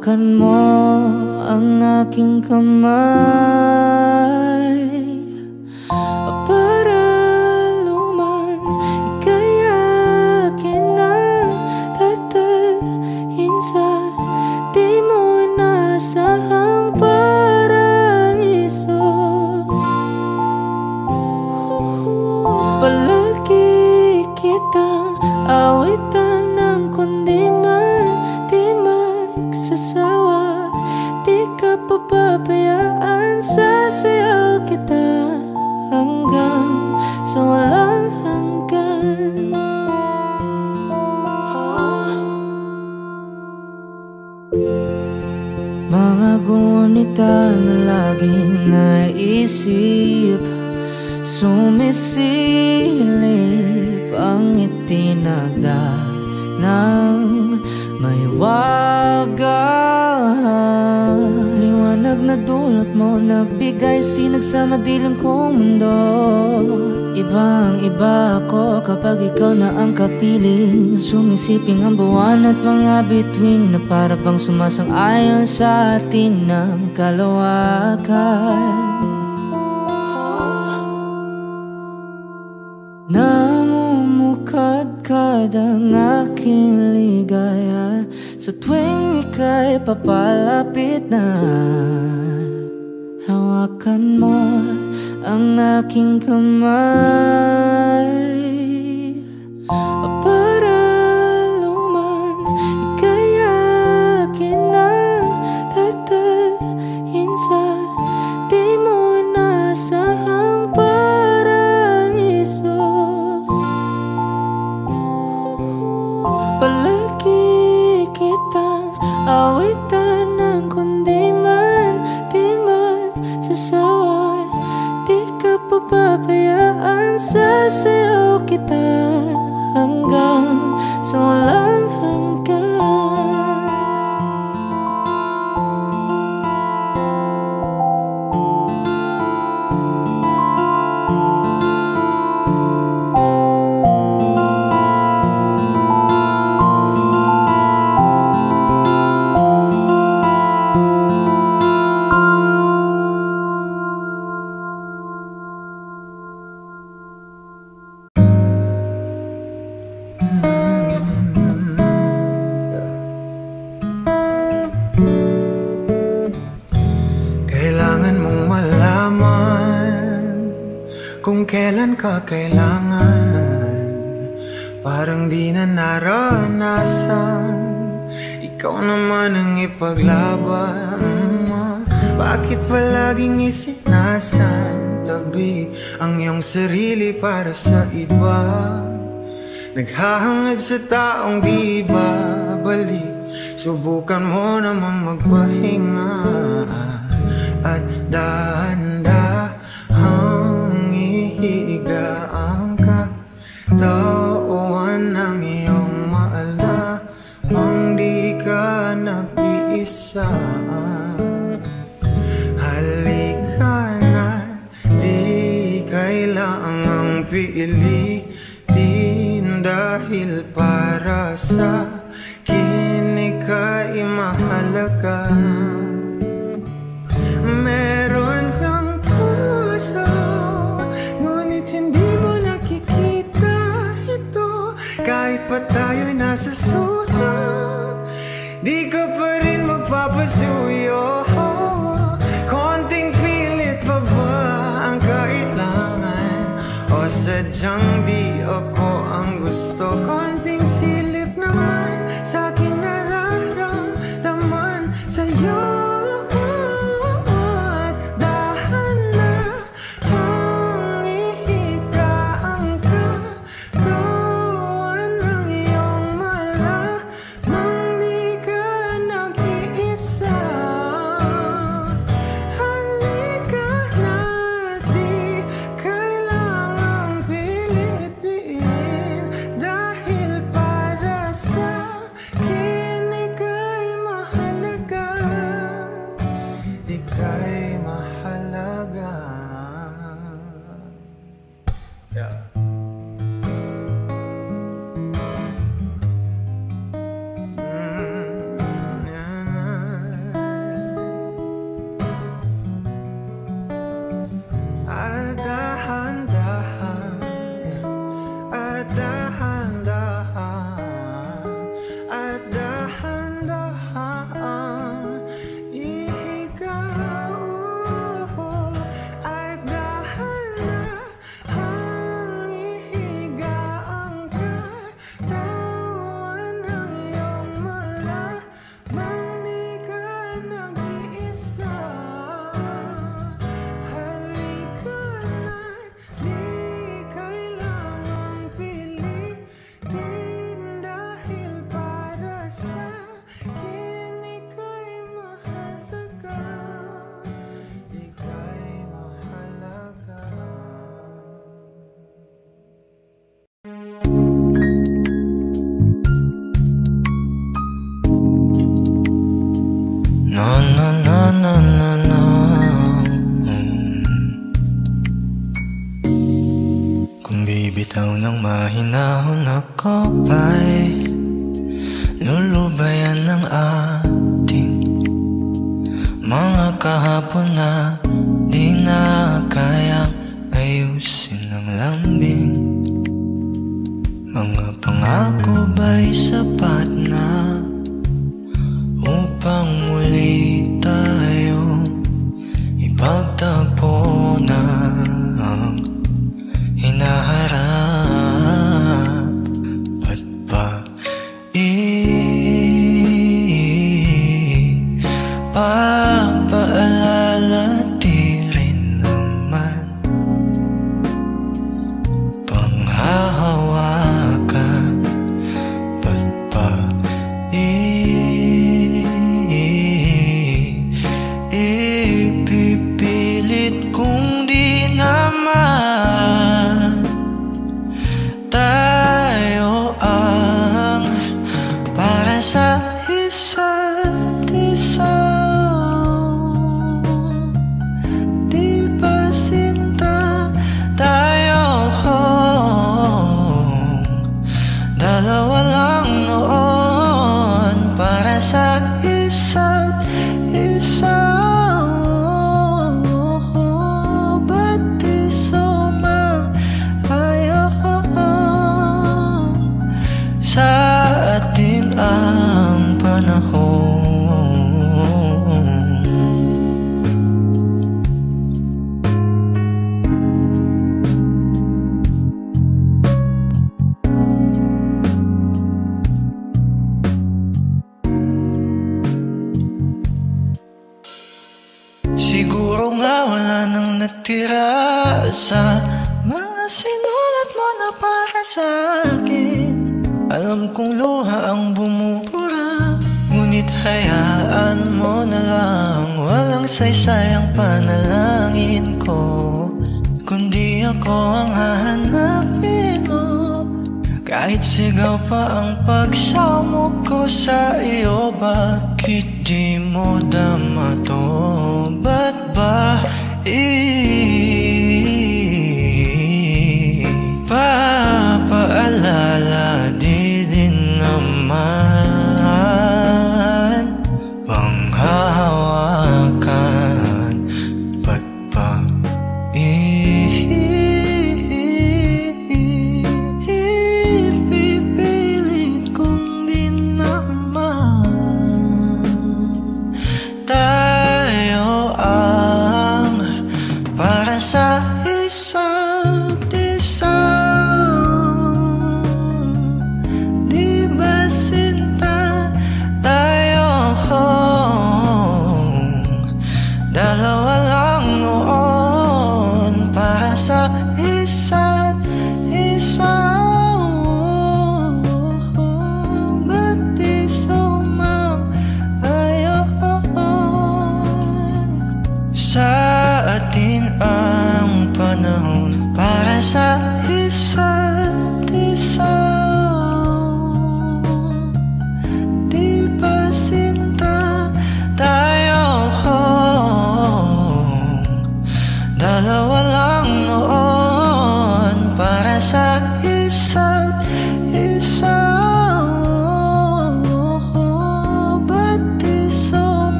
Hawakan mo ang aking kamay. Sumisilip ang itinagda ng may wagan. Liwanag na dulot mo nagbigay sinagsama dilim kong mundo. Ibang iba ako kapag ikaw na ang kapiling. Sumisiping ang buwan at mga bituin Na para bang sumasang-ayon sa atin ng kalawakan. Ikaw ang aking ligaya Sa tuwing ika'y papalapit na Hawakan mo ang aking kamay. Siguro nga wala nang natira sa mga sinulat mo na para sa akin. Alam kong luha ang bumuo Hayaan mo na lang Walang saysay ang panalangin ko Kundi ako ang hahanapin mo Kahit sigaw pa ang pagsamo ko sa iyo Bakit di mo dama to? Ba't ba?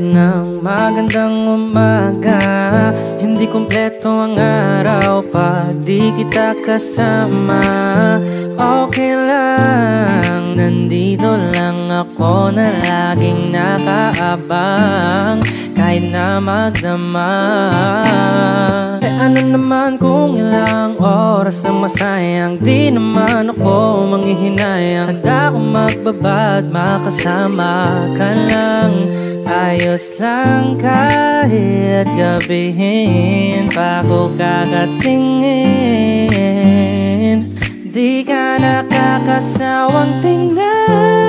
Ng magandang umaga Hindi kompleto ang araw pag di kita kasama. Okay lang, nandito lang ako na laging nakaabang Kahit na magdama. Eh ano naman kung ilang oras ang masayang Di naman ako manghihinayang. Handa akong magbabad, makasama ka lang Ayos lang kahit gabihin pa ako kakatingin. Di ka nakakasawang tingnan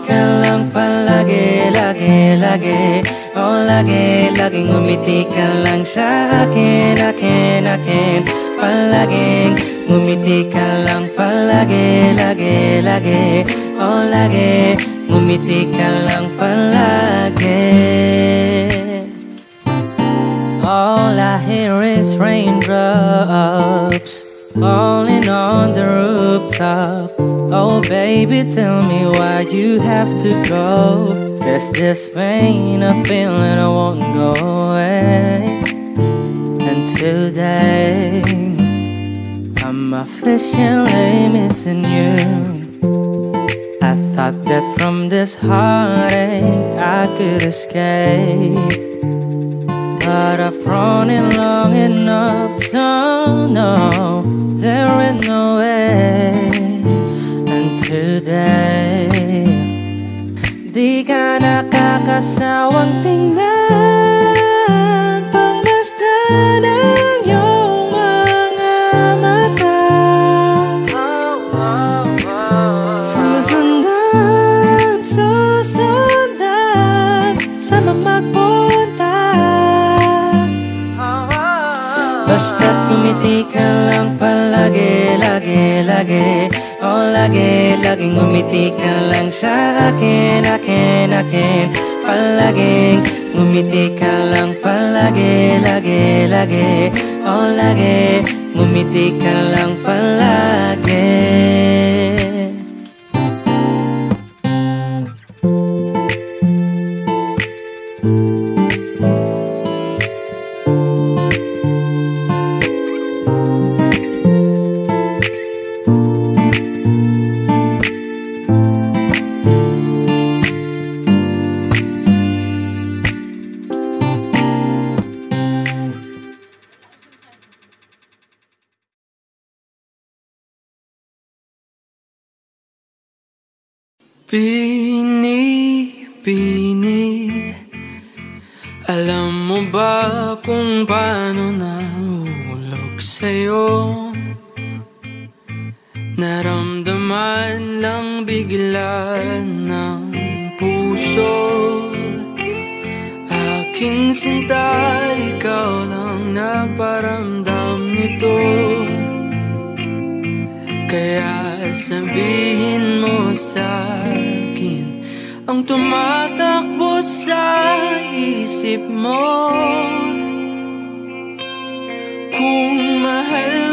ka lang palagi, lagi, lagi. Oh, lagi, laging ngumiti ka lang sa akin, akin, akin. Palaging ngumiti ka lang palagi, lagi, lagi. Oh, lagi, ngumiti ka lang palagi. All I hear is raindrops falling on the rooftop. Oh, baby, tell me why you have to go. There's this pain, a feeling I won't go away. And today, I'm officially missing you. I thought that from this heartache I could escape. But I've run it long enough to know there ain't no way. Today, di ka nakakasawang tingnan Pangmasdan ang iyong mga mata. Susundan, susundan Sama magpunta. Basta't ngumiti ka lang palagi, lagi, lagi Oh, lagi, laging ngumiti ka lang sa akin, akin, akin. Palaging ngumiti ka lang palagi, lagi, lagi. Oh, lagi, ngumiti ka lang palagi Bini-bini Alam mo ba kung paano nahulog sa'yo? Naramdaman lang bigla ng puso. Aking sinta, ikaw lang nagparamdam nito. Kaya sabihin mo sa akin Ang tumatakbo sa isip mo. Di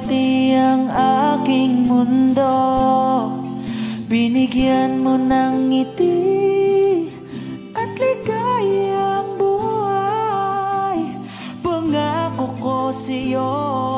pati ang aking mundo Binigyan mo ng ngiti at ligayang buhay. Pangako ko sa'yo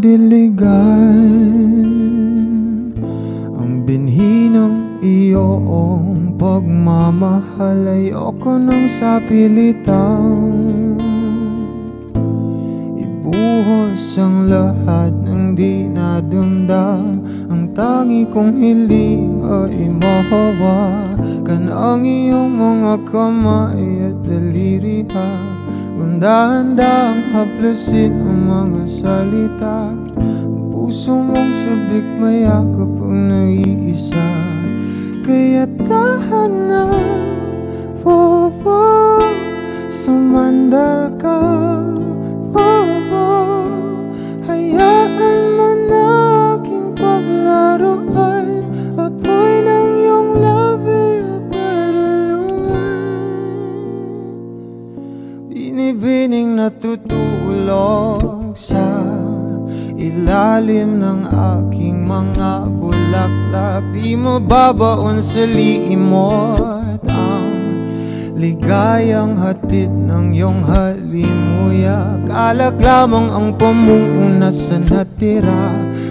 diligan Ang binhi ng iyong pagmamahal Ayoko nang sa pilitan Ibuhos ang lahat ng di nadumdam Ang tangi kong hiling ay mahawakan Ang iyong mga kamay at daliri ha. Kung dahan-dahang haplasin salita Puso mong sabik mayakap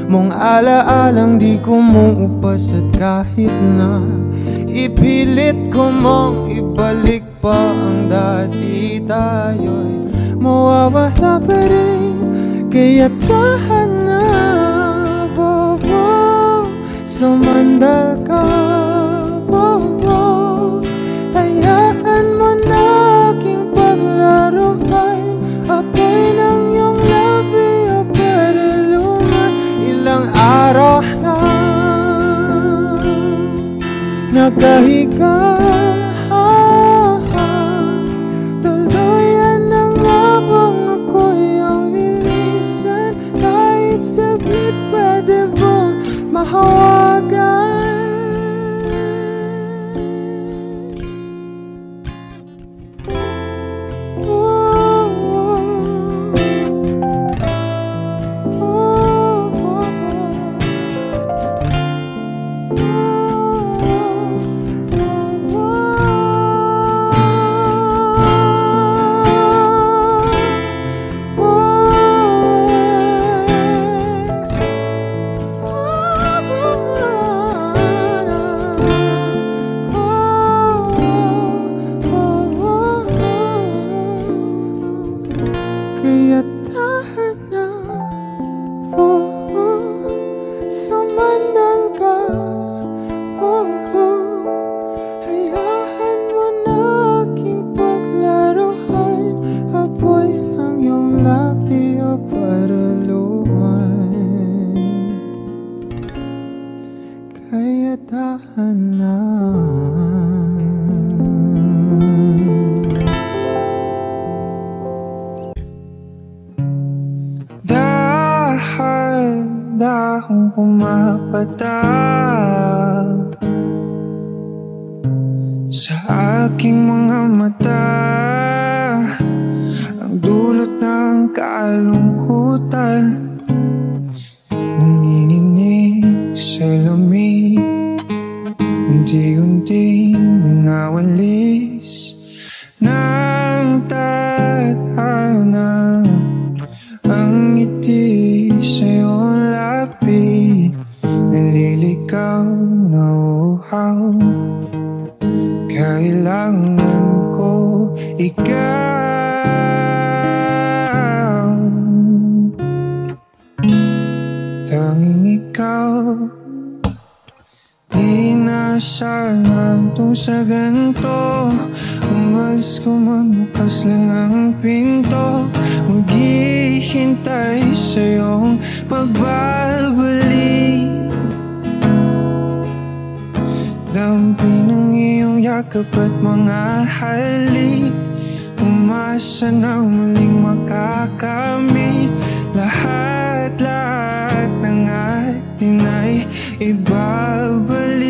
mong alaalang di ko kumuupas at kahit na Ipilit ko mong ibalik pa ang dati tayo'y mawawala pa rin. Kaya't kahanap, oh, oh, sa mandak nakahiga pag-asa muling makakamit Lahat, lahat ng atin ay ibabalik.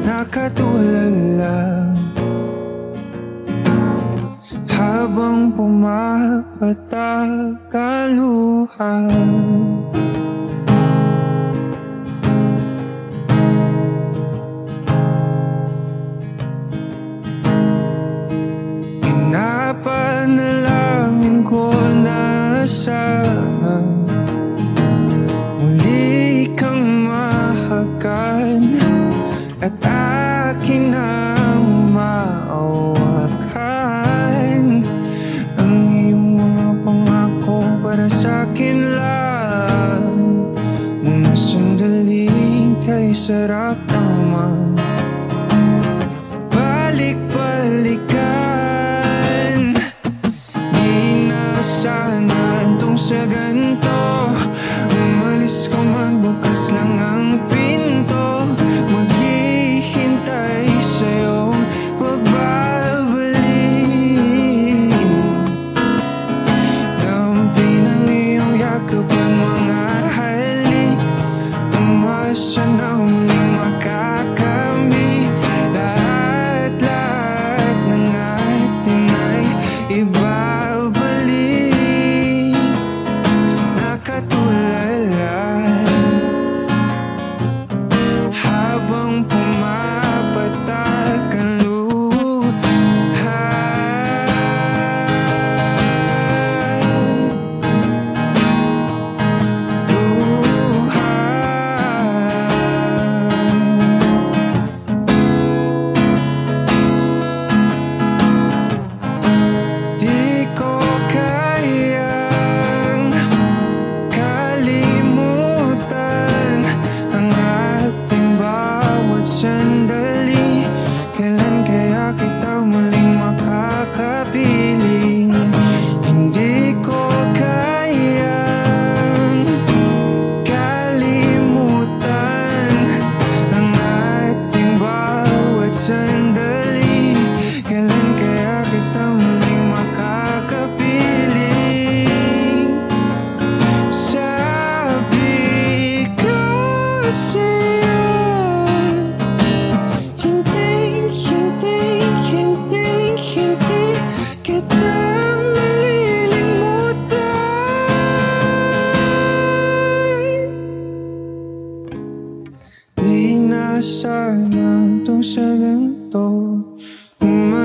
Nakatulad lang. Habang pumapatak ang luha said I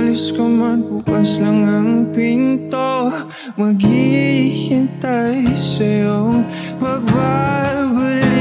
umalis ka man Bukas lang ang pinto. Maghihintay sa'yong pagbabalik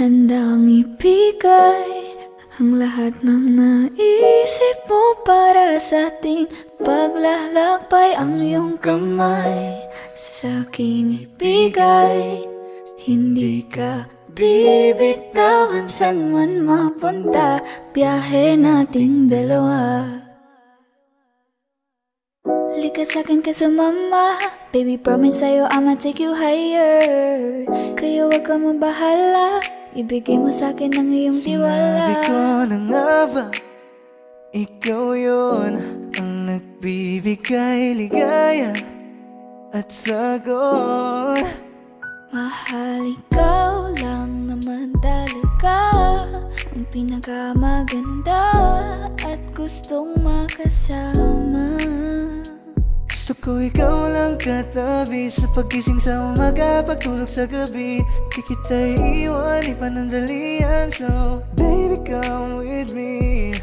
handang ibigay ang lahat ng naisip mo para sa ating paglalakbay. Ang iyong kamay. Sa akin ibigay, hindi ka bibitawan saan man mapunta, biyahe nating dalawa. Lika sa'kin ka sumama. Baby promise sa'yo I'ma take you higher. Kaya wag ka mabahala Ibigay mo sa'kin ang iyong Sinabi ko tiwala na nga ba Ikaw yun Ang nagbibigay ligaya At sagot. Mahal ikaw lang naman talaga Ang pinakamaganda At gustong makasama Gusto ko ikaw lang katabi Sa pagising sa umaga Pagtulog sa gabi. Di kita iiwan Ipanandalian So baby come with me.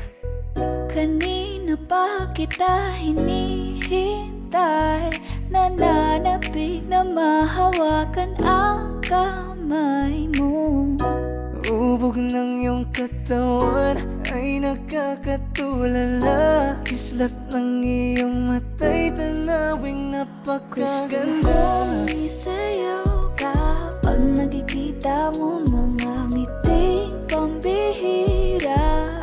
Kanina pa kita hinihintay. Nananapig na mahawakan ang kamay mo Ubog ng iyong katawan Ay nakakatulala. Kislap ng iyong matay Tanawing napakaganda. Kung isayaw ka Pag nakikita mo mga ngiting pambihira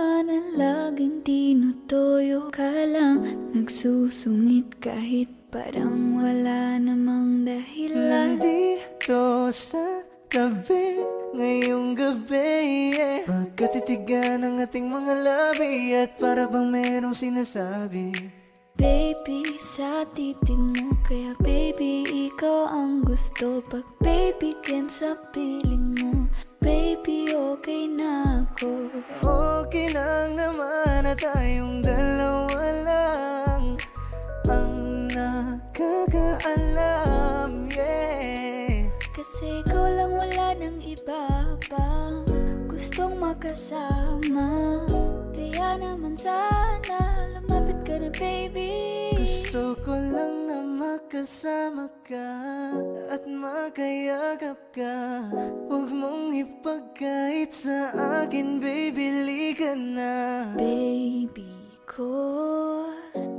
naman na laging tinutoyo ka lang. Nagsusungit kahit parang wala namang dahilan. Nandito sa tabi ngayong gabi yeah. Magkatitigan ang ating mga labi At para bang merong sinasabi. Baby, sa titig mo Kaya baby, ikaw ang gusto. Pag baby, sa piling mo Baby, okay na ako na tayong dalawa lang Ang nakakaalam, yeah. Kasi ikaw lang wala ng iba pa Gustong makasama. Kaya naman sana Lumapit ka na baby. Gusto ko lang makasama ka At makayagap ka. Huwag mong ipagkait sa akin, baby, liga na. Baby ko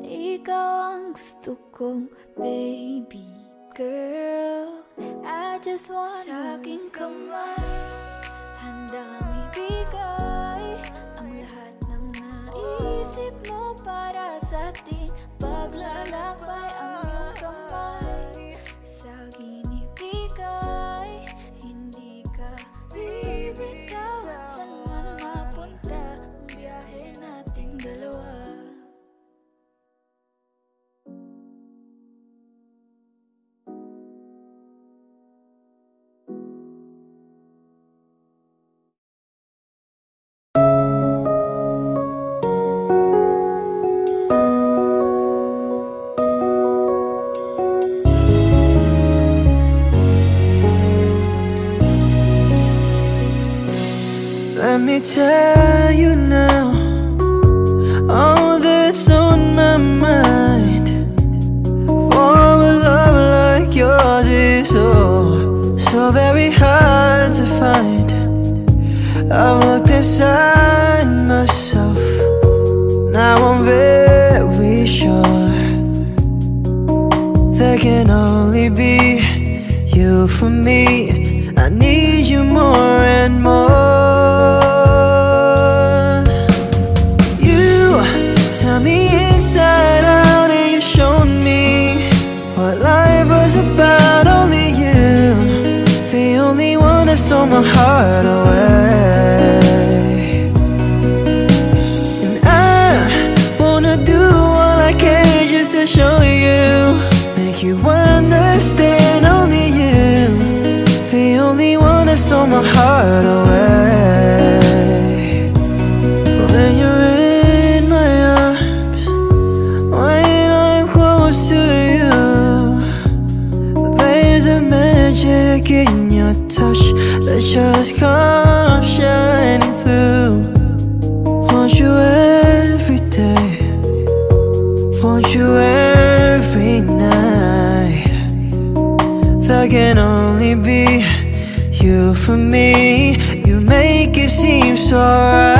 Ikaw ang gusto kong baby girl. I just wanna Sa aking kamay Handang ibigay Ang lahat ng naisip mo para sa ating Paglalakbay ang tell you now All that's on my mind. For a love like yours is oh, so very hard to find. I've looked inside myself Now I'm very sure There can only be you for me. alright.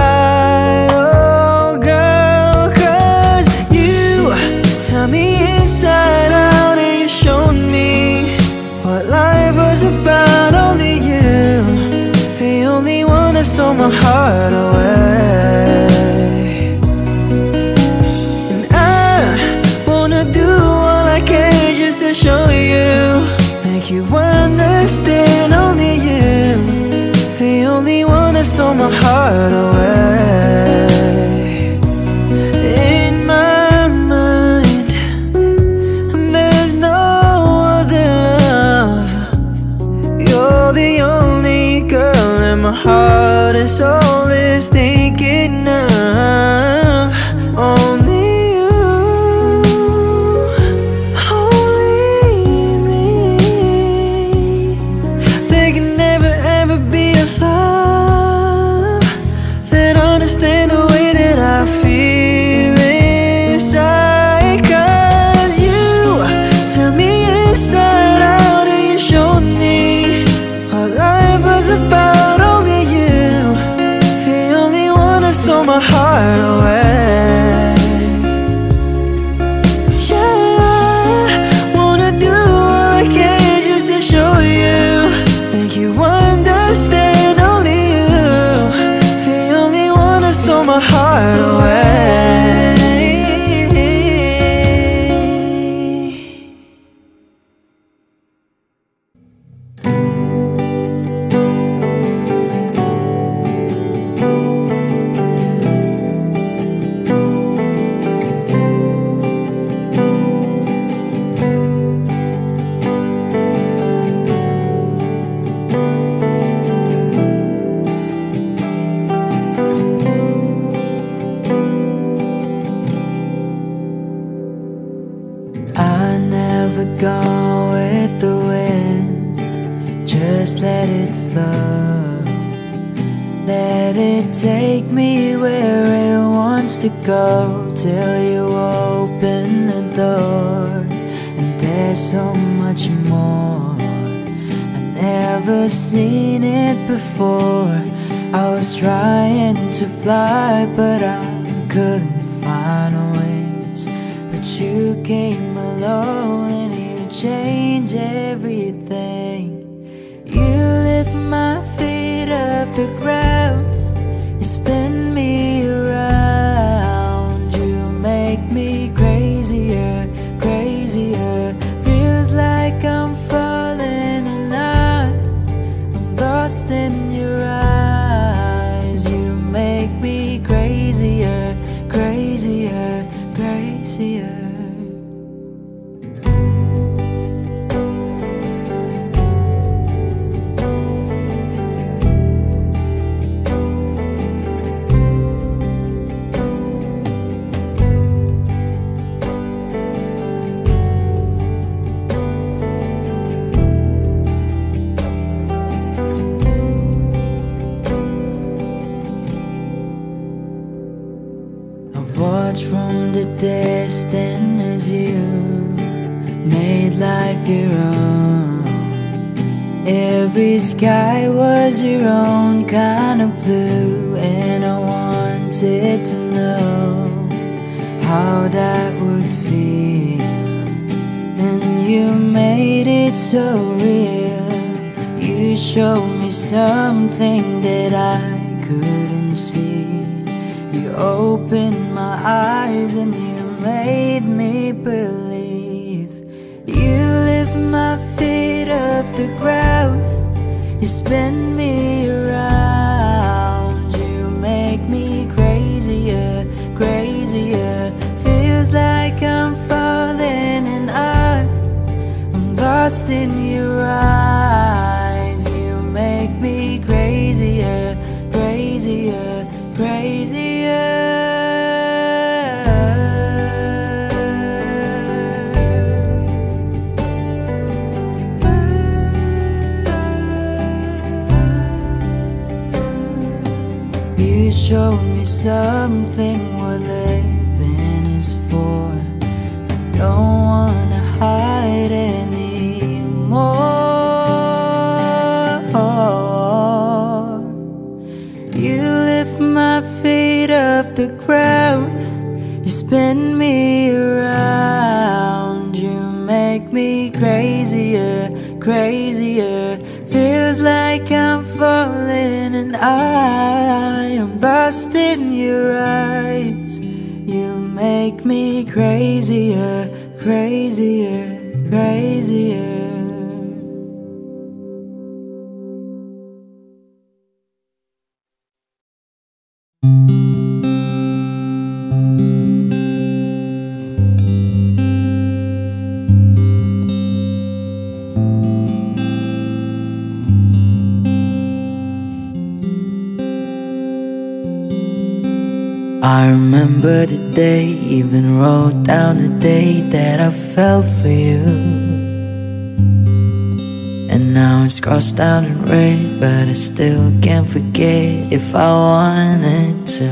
Crossed out in red, but I still can't forget if I wanted to.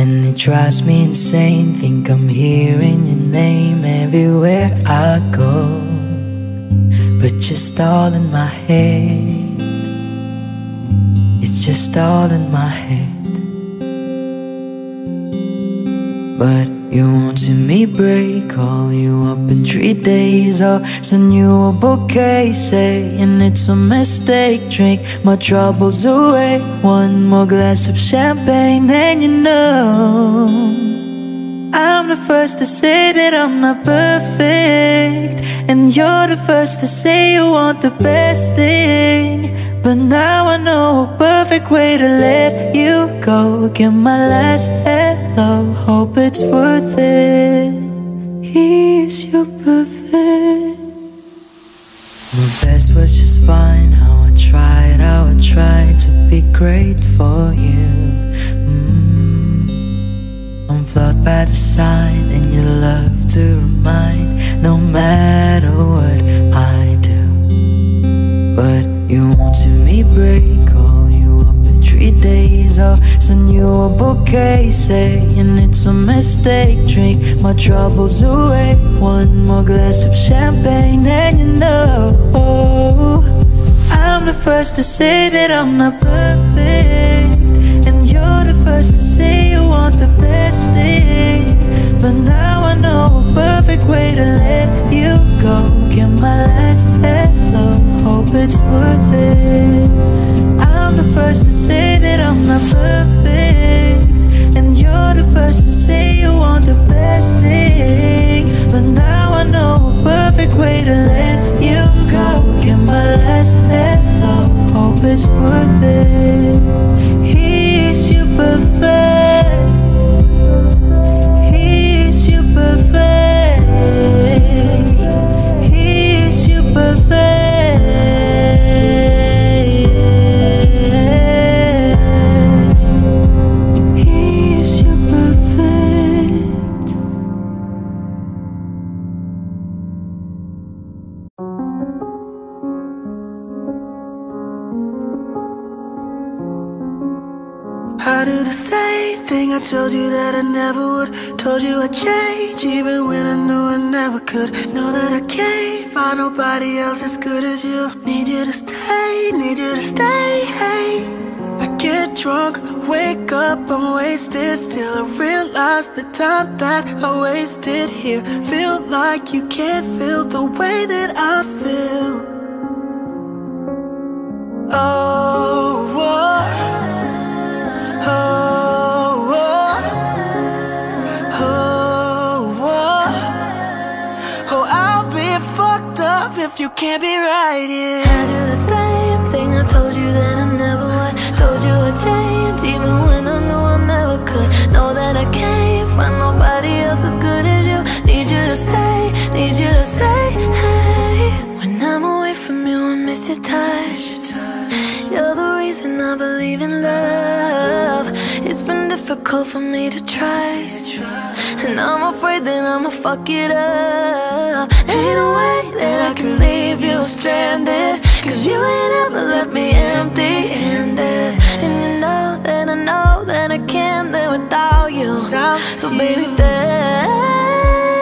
And it drives me insane, think I'm hearing your name everywhere I go. But just all in my head, it's just all in my head. But you won't see me break Call you up in three days Or send you a bouquet Saying it's a mistake. Drink my troubles away One more glass of champagne And you know I'm the first to say that I'm not perfect And you're the first to say you want the best thing But now I know a perfect way to let you go. Get my last hello, hope it's worth it. Is your perfect? My best was just fine. How I tried, how I tried to be great for you. Mm. I'm flawed by design And you love to remind. No matter what I do. But you won't see me break Call you up in three days Or send you a bouquet Saying it's a mistake. Drink my troubles away One more glass of champagne And you know I'm the first to say that I'm not perfect And you're the first to say you want the best thing. But now I know a perfect way to let you go. Get my last hello, hope it's worth it. I'm the first to say that I'm not perfect And you're the first to say you want the best thing. But now I know a perfect way to let you go. Get my last hello, hope it's worth it. Here's you perfect thing I told you that I never would. Told you I'd change, even when I knew I never could. Know that I can't find nobody else as good as you. Need you to stay, need you to stay. Hey. I get drunk, wake up, I'm wasted. Still, I realize the time that I wasted here. Feel like you can't feel the way that I feel. Oh, oh, can't be right here. I do the same thing I told you that I never would. Told you I'd change, even when I knew I never could. Know that I can't find nobody else as good as you. Need you to stay, need you to stay. Hey. When I'm away from you, I miss your touch. You're the reason I believe in love. It's been difficult for me to trust. And I'm afraid that I'ma fuck it up. Ain't no way that I can leave you stranded. Cause you ain't ever left me empty handed. And you know that I know that I can't live without you. So baby, stay.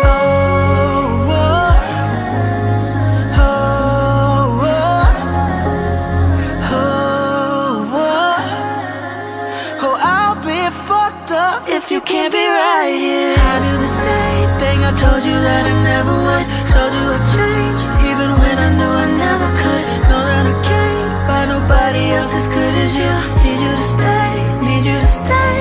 Oh, oh, oh, oh, oh. Oh, I'll be fucked up if you can't be right here. I do the same thing I told you that I never Need you to stay, need you to stay.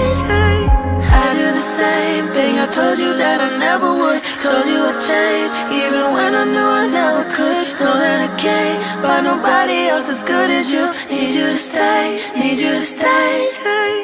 I do the same thing I told you that I never would. Told you I'd change, even when I knew I never could. Know that I can't find nobody else as good as you. Need you to stay, need you to stay.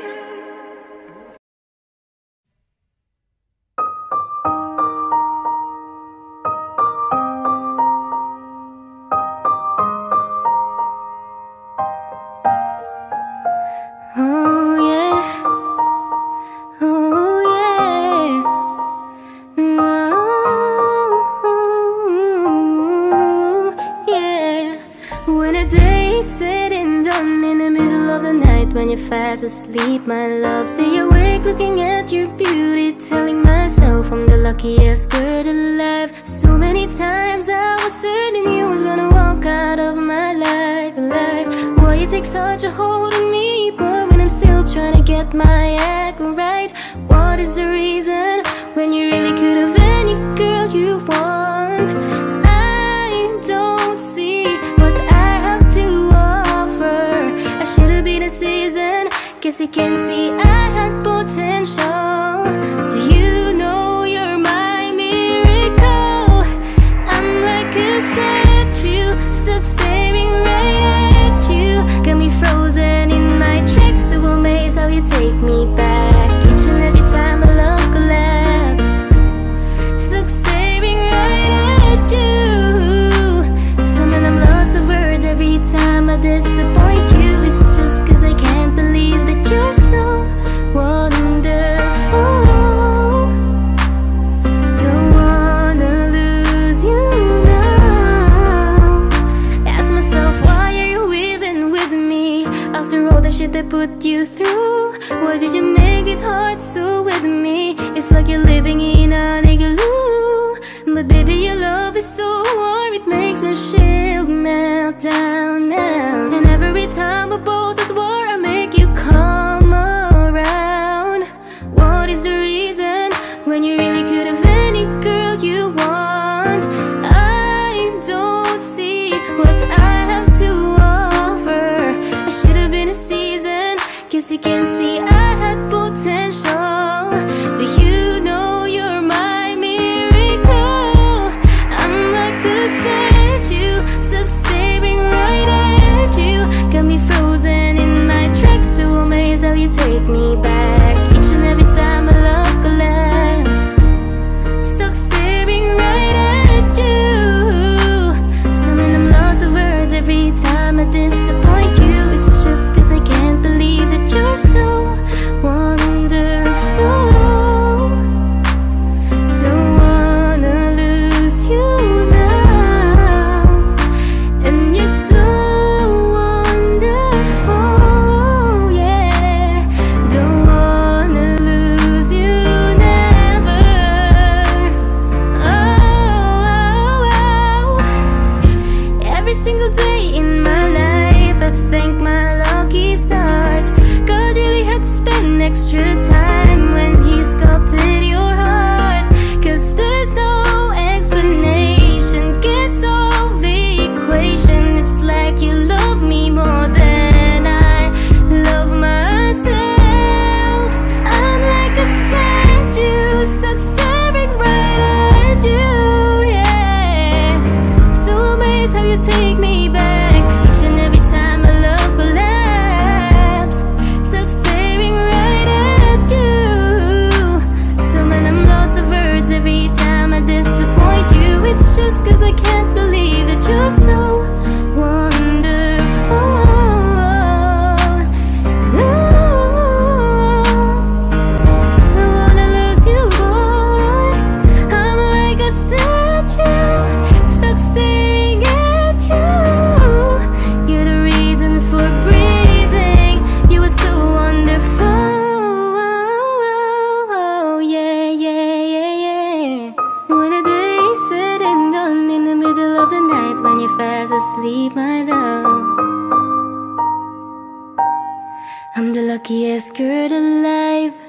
I'm the luckiest girl alive.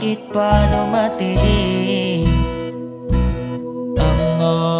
Bakit pa dumating ang oras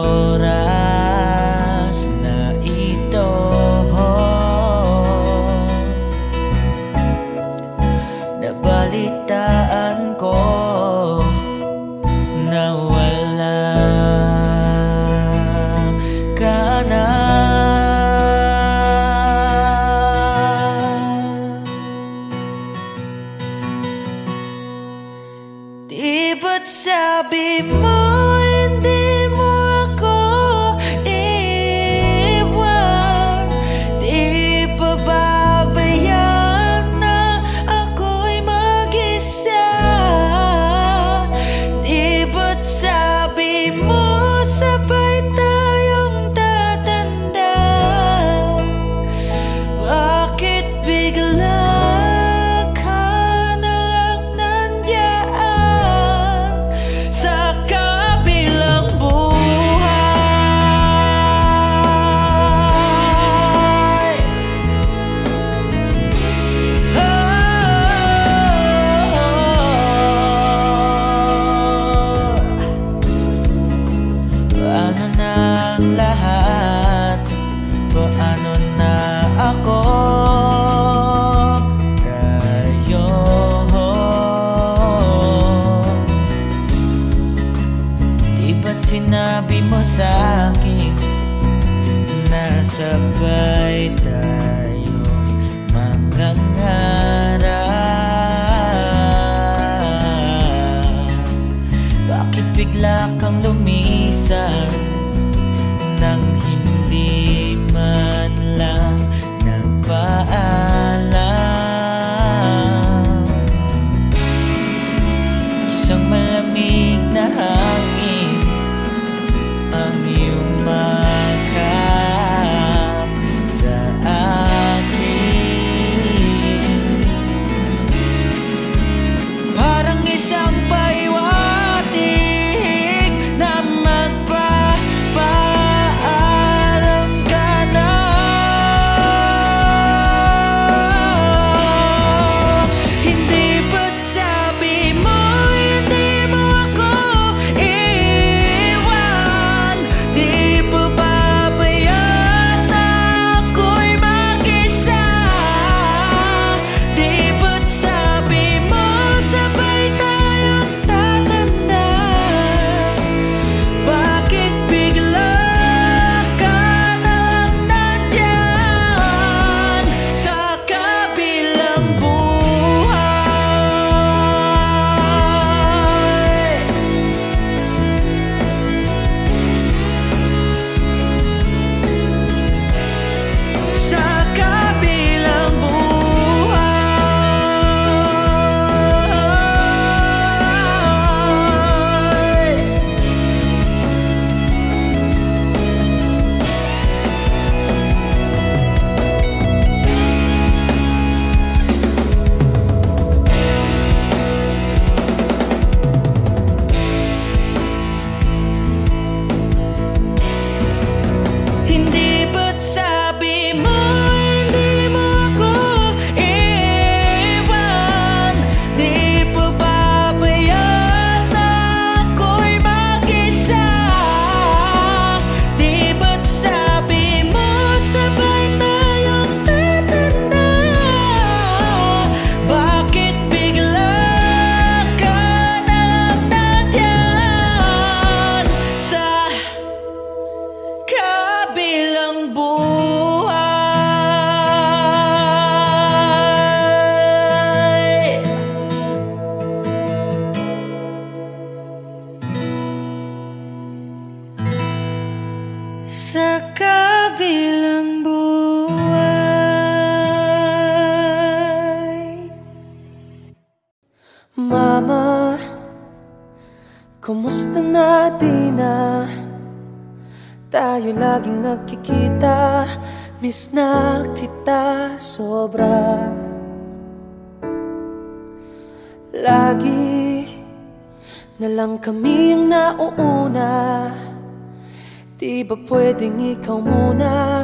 ba pwedeng ikaw muna?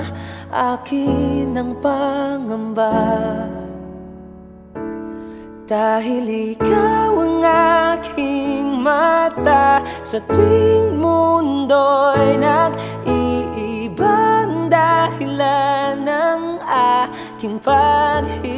Akin ang pangamba. Dahil ikaw ang aking mata Sa tuwing mundo'y nag-iibang dahilan ng aking paghinga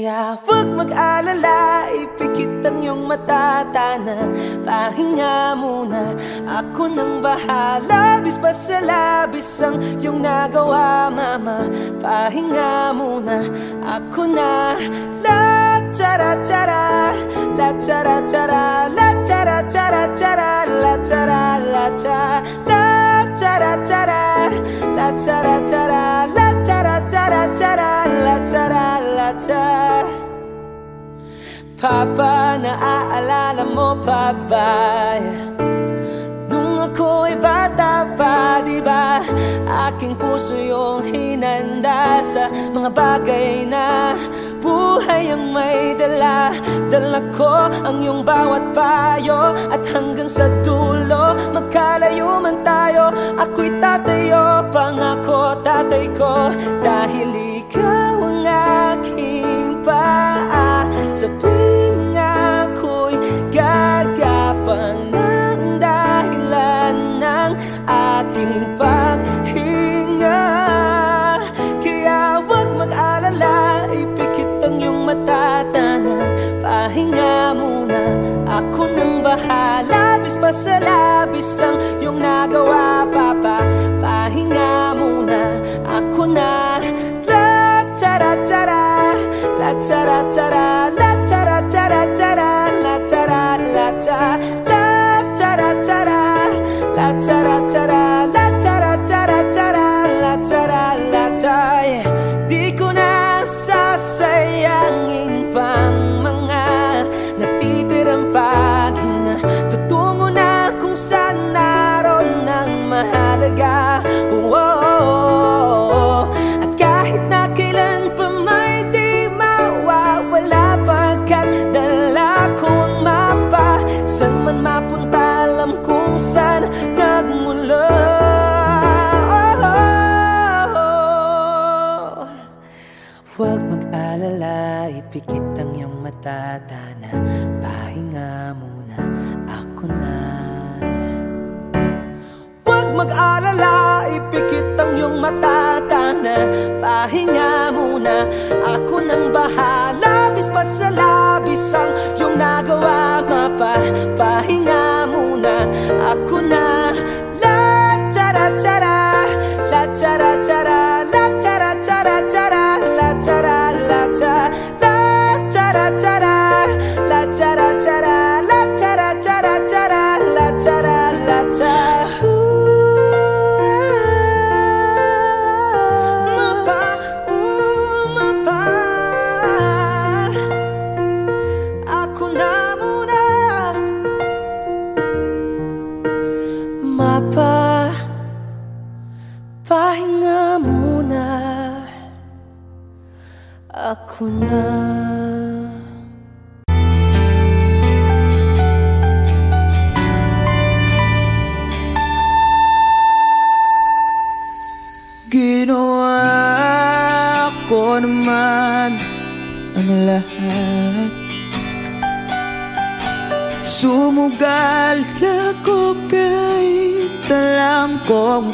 kaya wag mag-alala, ipikit ang iyong matatana. Pahinga muna, ako nang bahala. Bis pa sa labis ang iyong nagawa, mama. Pahinga muna, ako na. La tara tara, la tara tara. La tara tara tara, la tara la ta. La tara tara, la tara tara. La tara tara tara, la tara la ta Papa, naaalala mo pa ba? Nung ako'y bata pa, di ba? Aking puso yung hinanda sa mga bagay na Buhay ang may dala Dala ko ang iyong bawat payo At hanggang sa dulo, magkalayo man tayo Ako'y tatayo, pangako sa labis ang iyong nagawa, Papa. Pahinga muna, ako na. La tara matatana Pahinga muna, ako na. Huwag mag-alala, ipikit ang iyong matatana. Pahinga muna, ako nang bahala. Bis pa sa labis ang iyong nagawa Mapa, pahinga muna, ako na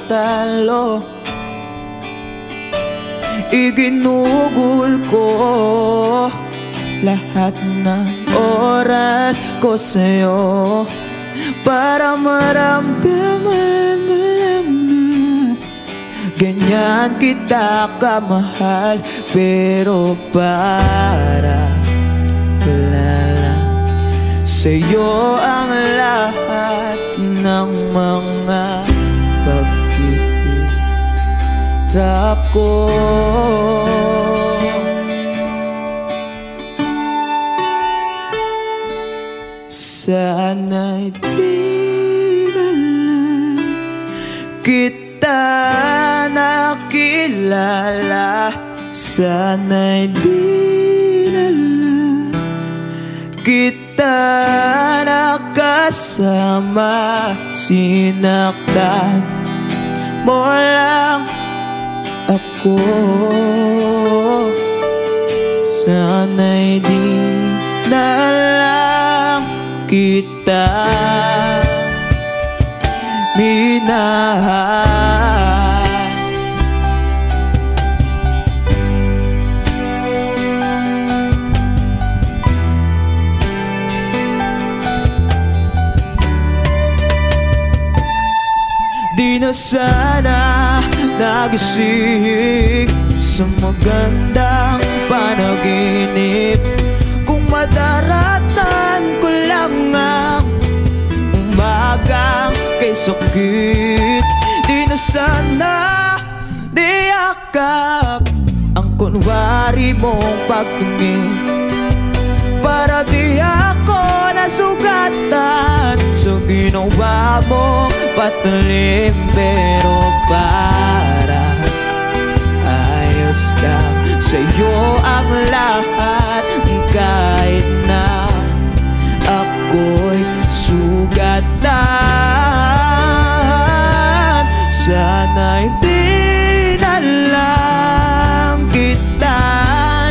talo Iginugol ko lahat ng oras ko sa'yo Para maramdaman mo lang na Ganyan kita kamahal. Pero para wala lang Sa'yo ang lahat ng mga harap ko. Sana'y di na lang kita nakilala. Sana'y di na lang kita nakasama. Sinaktan mo lang ako Sana'y di na lang kita. Minahal. Di na sana nagising sa magandang panaginip. Kung madaratan ko lang ang umagang kay sakit. Di na sana niyakap ang kunwari mong pagtingin. Para di ako nasugatan Sa ginawa mong patalim Pero para ayos lang Sa'yo ang lahat Kahit na ako'y sugatan. Sana'y di na lang kita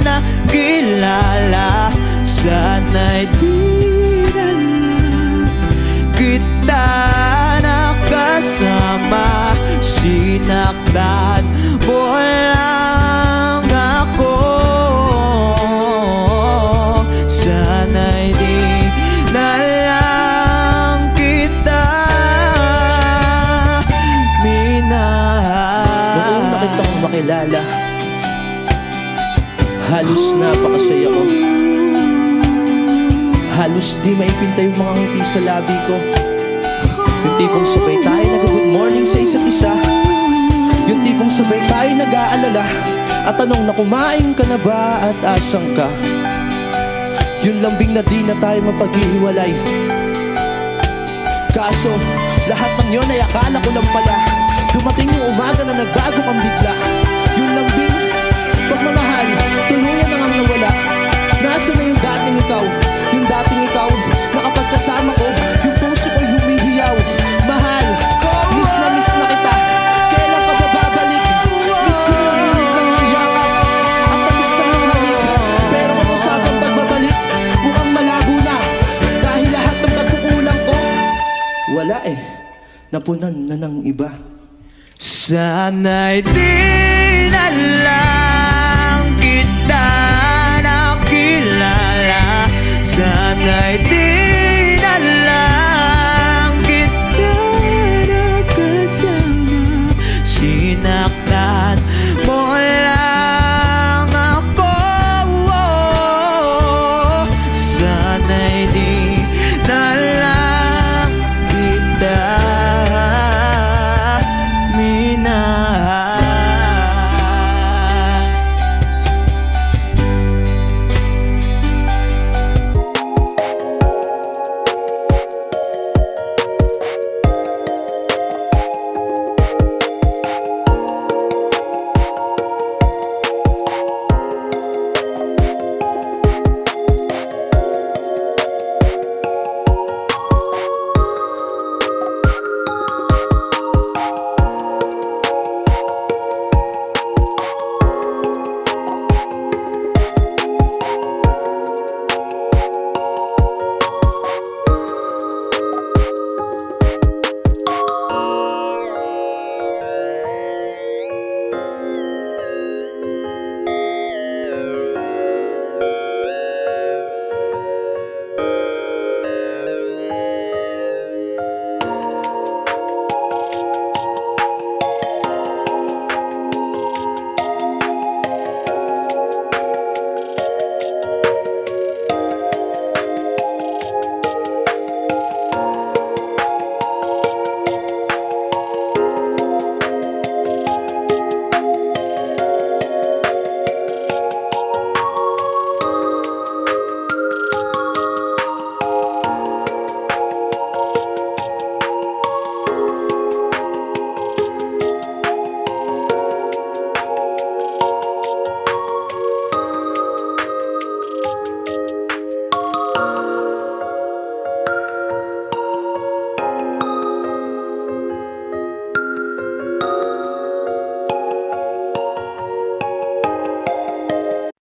nakilala Sana'y di na lang kita nakasama Sinaktan Halos napakasaya ko. Halos di maipinta yung mga ngiti sa labi ko. Yung tipong sabay tayo nag-good morning sa isa't isa. Yung tipong sabay tayo nag-aalala. At tanong na kumain ka na ba at asang ka? Yung lambing na di na tayo mapaghihiwalay. Kaso, lahat ng yon ay akala ko lang pala. Dumating yung umaga na nagbago kang bigla pagmamahal, tuluyan na ngang nawala. Nasa na yung dating ikaw, yung dating ikaw Na kapag kasama ko, yung puso ko'y humihiyaw. Mahal, miss na miss na kita. Kailan ka ba babalik? Miss ko yung init ng iyong yakap Ang tamis na ng halik. Pero kung usapang pagbabalik, mukhang malabo na. Dahil lahat ng pagkukulang ko Wala eh, napunan na ng iba. Sana'y di Sana'y di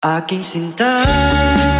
aking sinta.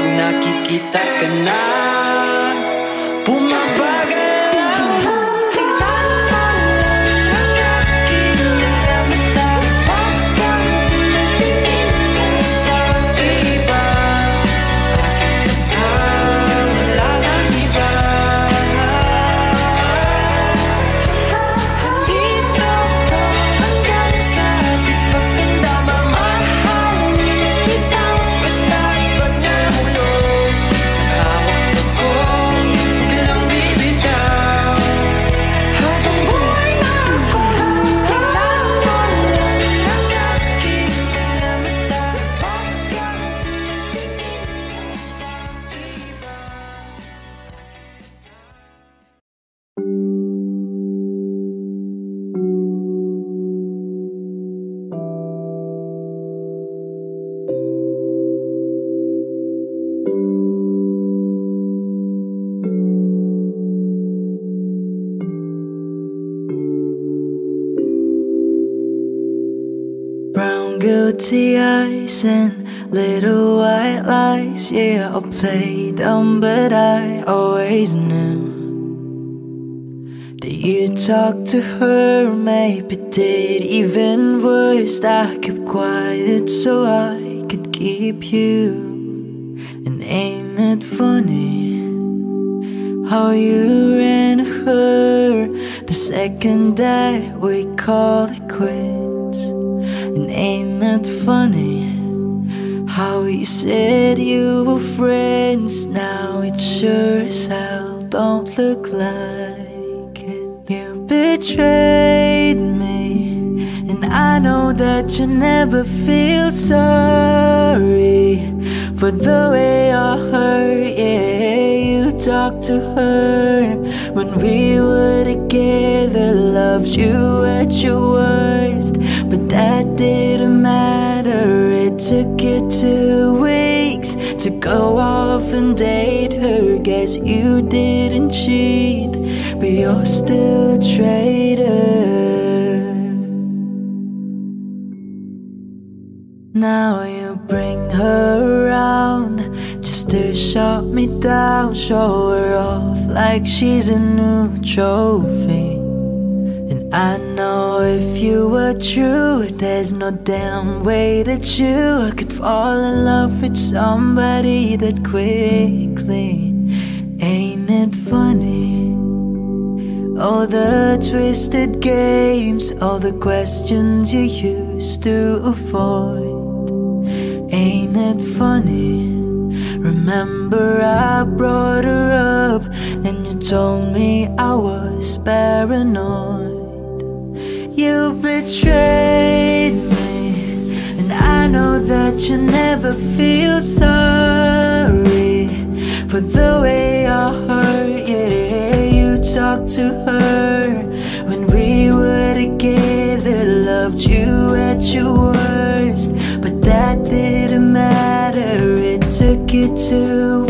pernah kita kenal dirty eyes and little white lies. Yeah, I'll play dumb, but I always knew that you talked to her, maybe did even worse. I kept quiet so I could keep you. And ain't it funny how you ran her the second day we called it quits? And ain't that funny? How you said you were friends, now it sure as hell don't look like it. You betrayed me, and I know that you never feel sorry for the way I hurt. Yeah, you talked to her when we were together, loved you at your worst but that didn't matter. It took you two weeks to go off and date her. Guess you didn't cheat, but you're still a traitor. Now you bring her around just to shut me down, show her off like she's a new trophy. I know if you were true, there's no damn way that you could fall in love with somebody that quickly. Ain't it funny? All the twisted games, all the questions you used to avoid. Ain't it funny? Remember, I brought her up, and you told me I was paranoid. You betrayed me, and I know that you never feel sorry for the way I hurt. Yeah, you talked to her when we were together, loved you at your worst, but that didn't matter. It took you two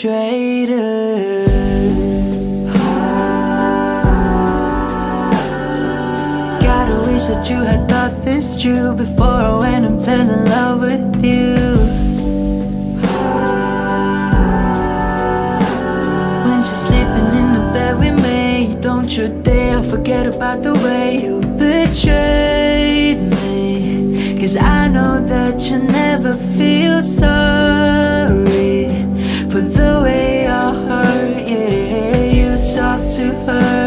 traitor. Gotta wish that you had thought this through before I went and fell in love with you. When she's sleeping in the bed with me, don't you dare forget about the way you betrayed me. Cause I know that you never feel sorry to her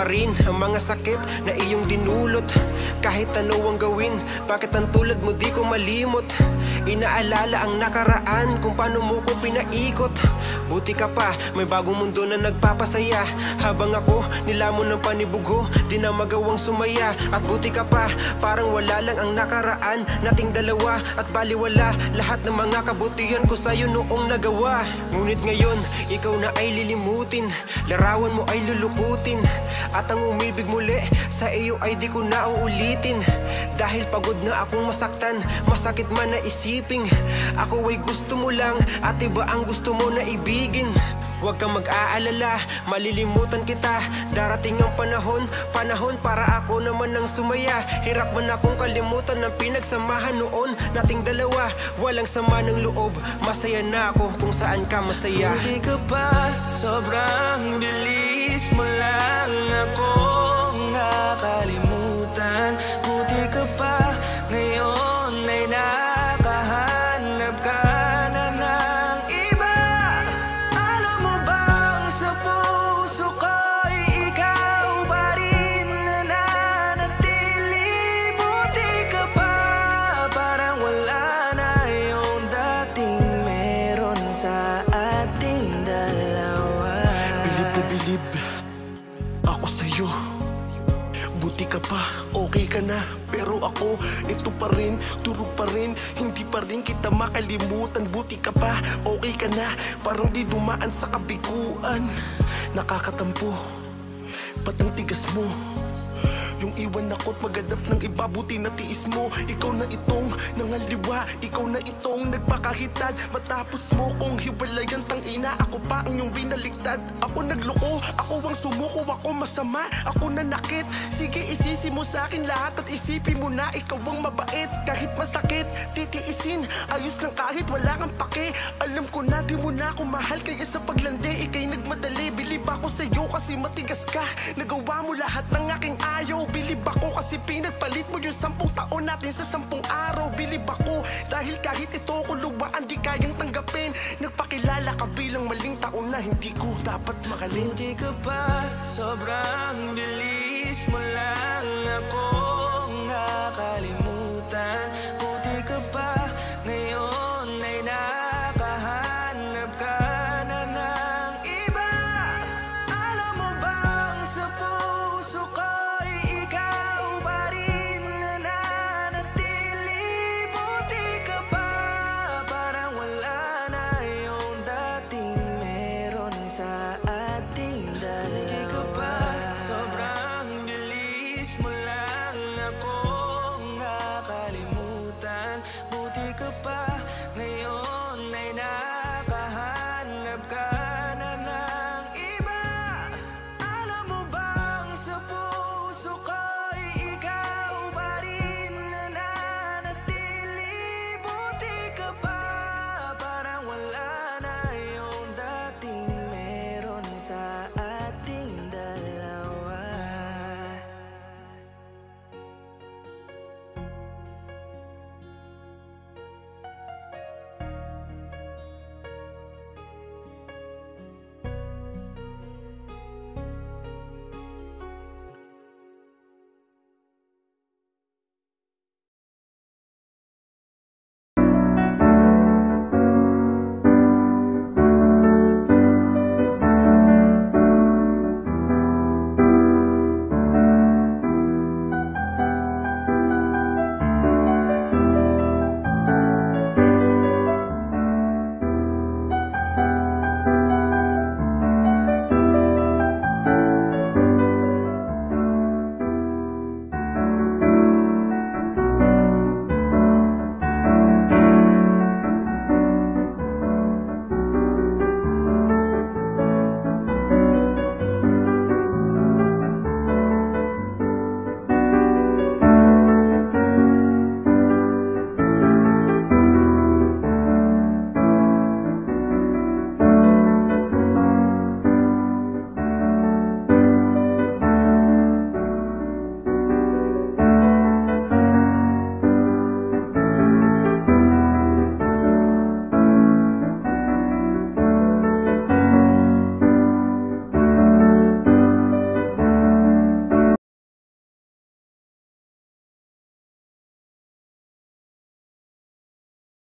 pa rin Ang mga sakit na iyong dinulot. Kahit ano ang gawin Bakit ang tulad mo di ko malimot? Inaalala ang nakaraan Kung paano mo ko pinaikot Buti ka pa, may bagong mundo na nagpapasaya. Habang ako, nilamon ng panibugo Di na magawang sumaya. At buti ka pa, parang wala lang ang nakaraan. Nating dalawa at baliwala Lahat ng mga kabutihan ko sa'yo noong nagawa. Ngunit ngayon, ikaw na ay lilimutin Larawan mo ay lulukutin. At ang umibig muli, sa iyo ay di ko na uulitin. Dahil pagod na akong masaktan Masakit man na isiping Ako ay gusto mo lang. At iba ang gusto mo na ibigin Huwag kang mag-aalala, malilimutan kita. Darating ang panahon, panahon para ako naman ang sumaya. Hirap man akong kalimutan ng pinagsamahan noon. Nating dalawa, walang sama ng loob. Masaya na ako kung saan ka masaya. Hindi ka pa, sobrang bilis. Mo lang ako nakalimutan na Pero ako, ito pa rin Turo pa rin, hindi pa rin kita makalimutan Buti ka pa, okay ka na. Parang di dumaan sa kabiguan. Nakakatampo Ba't ang tigas mo? Yung iwan ako't maganap ng iba Buti na tiis mo. Ikaw na itong nangaliwa Ikaw na itong nagpakahitad Matapos mo kong hiwalayan tang ina Ako pa ang iyong binaliktad. Ako nagloko, ako ang sumuko Ako masama, ako nanakit. Sige isisi mo sa akin lahat At isipin mo na ikaw ang mabait. Kahit masakit, titiisin Ayos lang kahit wala kang pake. Alam ko na di mo na ako mahal Kaya sa paglandi, ikay nagmadali. Bilib ako sa'yo kasi matigas ka. Nagawa mo lahat ng aking ayaw Bilib ako kasi pinagpalit mo yung sampung taon natin sa sampung araw. Bilib ako dahil kahit ito ko luwaan di kayang tanggapin. Nagpakilala ka bilang maling taon na hindi ko dapat makalin Hindi ka pa, sobrang bilis mo lang ako